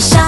是。